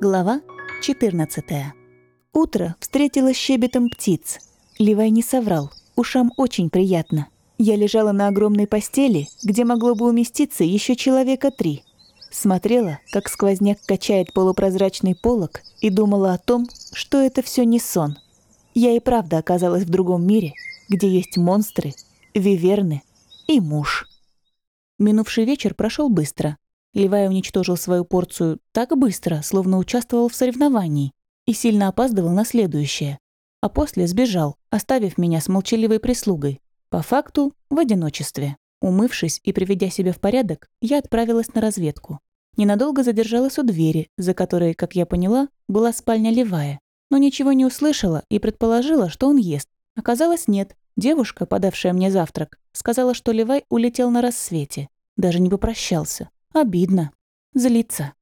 Глава 14. Утро встретило щебетом птиц. Ливай не соврал, ушам очень приятно. Я лежала на огромной постели, где могло бы уместиться еще человека три. Смотрела, как сквозняк качает полупрозрачный полог, и думала о том, что это все не сон. Я и правда оказалась в другом мире, где есть монстры, виверны и муж. Минувший вечер прошел быстро. Левай уничтожил свою порцию так быстро, словно участвовал в соревновании, и сильно опаздывал на следующее. А после сбежал, оставив меня с молчаливой прислугой. По факту, в одиночестве. Умывшись и приведя себя в порядок, я отправилась на разведку. Ненадолго задержалась у двери, за которой, как я поняла, была спальня Левая. Но ничего не услышала и предположила, что он ест. Оказалось, нет. Девушка, подавшая мне завтрак, сказала, что Левай улетел на рассвете. Даже не попрощался. Обидно. Злиться.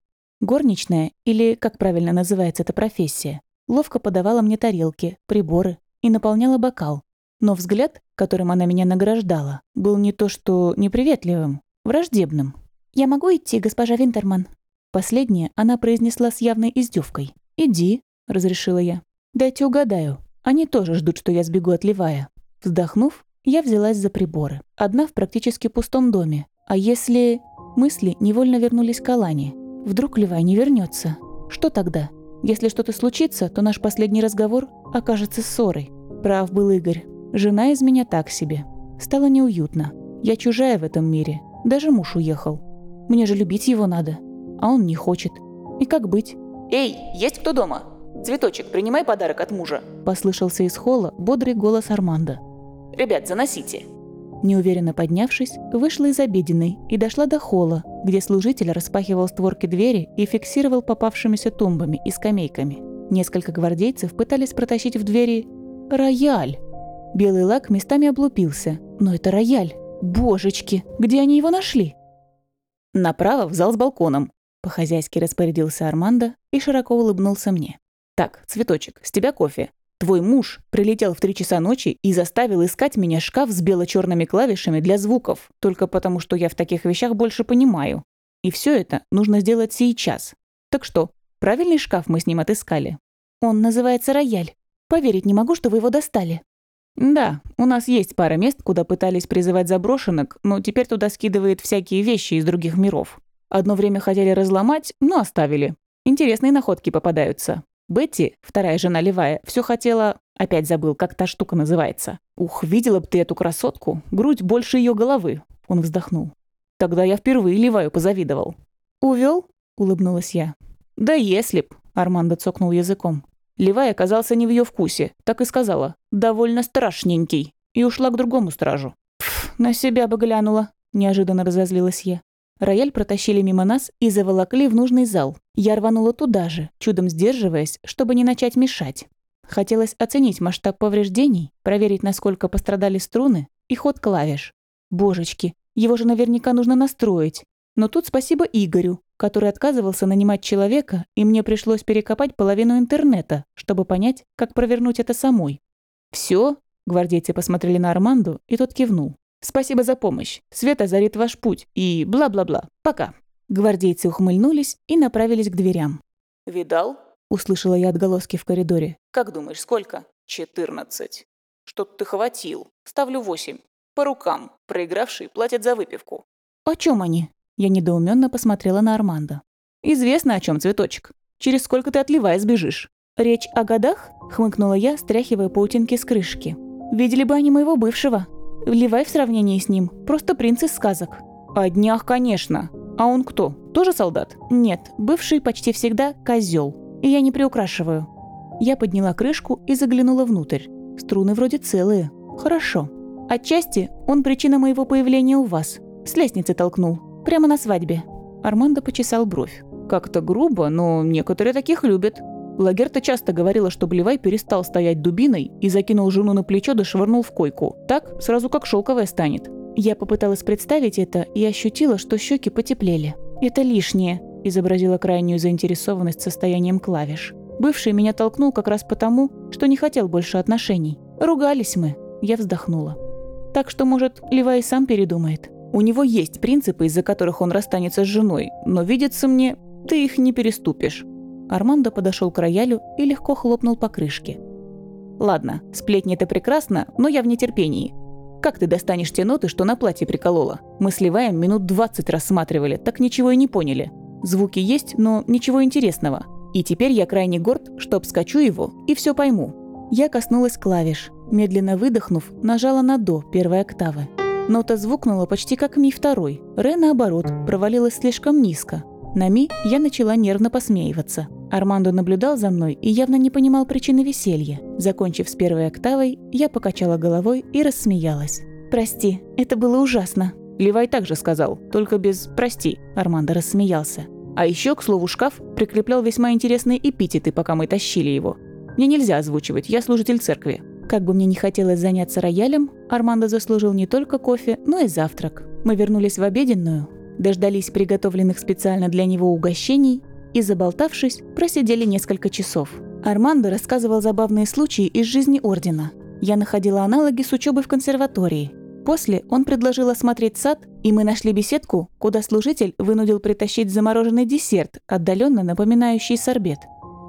Горничная, или, как правильно называется эта профессия, ловко подавала мне тарелки, приборы и наполняла бокал. Но взгляд, которым она меня награждала, был не то что неприветливым, враждебным. «Я могу идти, госпожа Винтерман?» Последнее она произнесла с явной издевкой. «Иди», — разрешила я. «Дайте угадаю. Они тоже ждут, что я сбегу от Левая». Вздохнув, я взялась за приборы. Одна в практически пустом доме. А если... Мысли невольно вернулись к Алане. Вдруг Левай не вернется. Что тогда? Если что-то случится, то наш последний разговор окажется ссорой. Прав был Игорь. Жена из меня так себе. Стало неуютно. Я чужая в этом мире. Даже муж уехал. Мне же любить его надо. А он не хочет. И как быть? «Эй, есть кто дома? Цветочек, принимай подарок от мужа!» Послышался из холла бодрый голос Армандо. «Ребят, заносите!» Неуверенно поднявшись, вышла из обеденной и дошла до холла, где служитель распахивал створки двери и фиксировал попавшимися тумбами и скамейками. Несколько гвардейцев пытались протащить в двери рояль. Белый лак местами облупился, но это рояль. Божечки, где они его нашли? Направо в зал с балконом. По-хозяйски распорядился Армандо и широко улыбнулся мне. Так, цветочек, с тебя кофе. Твой муж прилетел в три часа ночи и заставил искать меня шкаф с бело-черными клавишами для звуков, только потому что я в таких вещах больше понимаю. И все это нужно сделать сейчас. Так что, правильный шкаф мы с ним отыскали. Он называется рояль. Поверить не могу, что вы его достали. Да, у нас есть пара мест, куда пытались призывать заброшенок, но теперь туда скидывает всякие вещи из других миров. Одно время хотели разломать, но оставили. Интересные находки попадаются. Бетти, вторая жена Левая, все хотела... Опять забыл, как та штука называется. Ух, видела бы ты эту красотку. Грудь больше ее головы. Он вздохнул. Тогда я впервые Леваю позавидовал. Увел? улыбнулась я. Да если б, Армандо цокнул языком. Левай оказался не в ее вкусе, так и сказала. Довольно страшненький. И ушла к другому стражу. Пф, на себя бы глянула. Неожиданно разозлилась я. Рояль протащили мимо нас и заволокли в нужный зал. Я рванула туда же, чудом сдерживаясь, чтобы не начать мешать. Хотелось оценить масштаб повреждений, проверить, насколько пострадали струны и ход клавиш. Божечки, его же наверняка нужно настроить. Но тут спасибо Игорю, который отказывался нанимать человека, и мне пришлось перекопать половину интернета, чтобы понять, как провернуть это самой. Все? гвардейцы посмотрели на Арманду, и тот кивнул. Спасибо за помощь. Свет озарит ваш путь. И бла-бла-бла. Пока». Гвардейцы ухмыльнулись и направились к дверям. «Видал?» — услышала я отголоски в коридоре. «Как думаешь, сколько?» «Четырнадцать». «Что-то ты хватил. Ставлю восемь. По рукам. Проигравший платят за выпивку». «О чем они?» Я недоуменно посмотрела на Армандо. «Известно, о чем цветочек. Через сколько ты отливая сбежишь?» «Речь о годах?» — хмыкнула я, стряхивая паутинки с крышки. «Видели бы они моего бывшего. Вливай в сравнении с ним. Просто принц из сказок. О днях, конечно. А он кто? Тоже солдат? Нет, бывший почти всегда козел. И я не приукрашиваю. Я подняла крышку и заглянула внутрь. Струны вроде целые. Хорошо. Отчасти он причина моего появления у вас. С лестницы толкнул. Прямо на свадьбе. Армандо почесал бровь. Как-то грубо, но некоторые таких любят. Лагерта часто говорила, что Блевай перестал стоять дубиной и закинул жену на плечо да швырнул в койку. Так, сразу как шелковая станет. Я попыталась представить это и ощутила, что щеки потеплели. «Это лишнее», – изобразила крайнюю заинтересованность состоянием клавиш. Бывший меня толкнул как раз потому, что не хотел больше отношений. Ругались мы. Я вздохнула. Так что, может, Левай сам передумает. У него есть принципы, из-за которых он расстанется с женой, но видится мне, ты их не переступишь. Армандо подошел к роялю и легко хлопнул по крышке. «Ладно, сплетни это прекрасно, но я в нетерпении. Как ты достанешь те ноты, что на платье приколола? Мы сливаем минут 20 рассматривали, так ничего и не поняли. Звуки есть, но ничего интересного. И теперь я крайне горд, что обскочу его и все пойму». Я коснулась клавиш. Медленно выдохнув, нажала на «до» первой октавы. Нота звукнула почти как ми второй. Ре, наоборот, провалилась слишком низко. На ми я начала нервно посмеиваться. Армандо наблюдал за мной и явно не понимал причины веселья. Закончив с первой октавой, я покачала головой и рассмеялась. «Прости, это было ужасно». Левай также сказал, только без «прости», Армандо рассмеялся. А еще, к слову, шкаф прикреплял весьма интересные эпитеты, пока мы тащили его. Мне нельзя озвучивать, я служитель церкви. Как бы мне не хотелось заняться роялем, Армандо заслужил не только кофе, но и завтрак. Мы вернулись в обеденную, дождались приготовленных специально для него угощений и, заболтавшись, просидели несколько часов. Армандо рассказывал забавные случаи из жизни Ордена. Я находила аналоги с учебой в консерватории. После он предложил осмотреть сад, и мы нашли беседку, куда служитель вынудил притащить замороженный десерт, отдаленно напоминающий сорбет.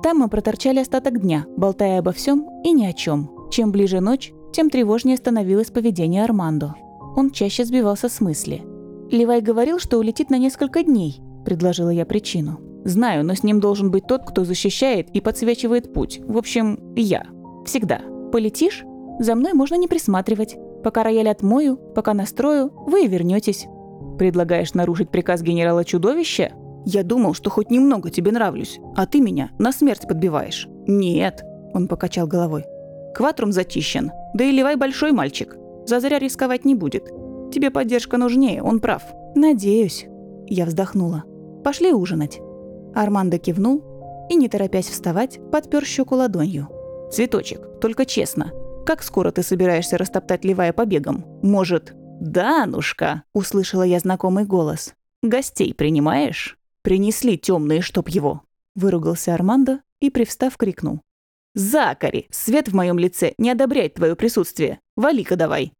Там мы проторчали остаток дня, болтая обо всем и ни о чем. Чем ближе ночь, тем тревожнее становилось поведение Армандо. Он чаще сбивался с мысли. «Левай говорил, что улетит на несколько дней», – предложила я причину. «Знаю, но с ним должен быть тот, кто защищает и подсвечивает путь. В общем, я. Всегда. Полетишь? За мной можно не присматривать. Пока рояль отмою, пока настрою, вы и вернетесь. Предлагаешь нарушить приказ генерала чудовища? Я думал, что хоть немного тебе нравлюсь, а ты меня на смерть подбиваешь. Нет, он покачал головой. Кватрум зачищен. Да и Левай большой мальчик. Зазря рисковать не будет. Тебе поддержка нужнее, он прав. Надеюсь. Я вздохнула. Пошли ужинать. Армандо кивнул и, не торопясь вставать, подпер щеку ладонью. «Цветочек, только честно, как скоро ты собираешься растоптать Левая побегом? Может...» «Данушка!» – услышала я знакомый голос. «Гостей принимаешь?» «Принесли темные, чтоб его!» – выругался Армандо и, привстав, крикнул. «Закари! Свет в моем лице не одобряет твое присутствие. Вали-ка давай!»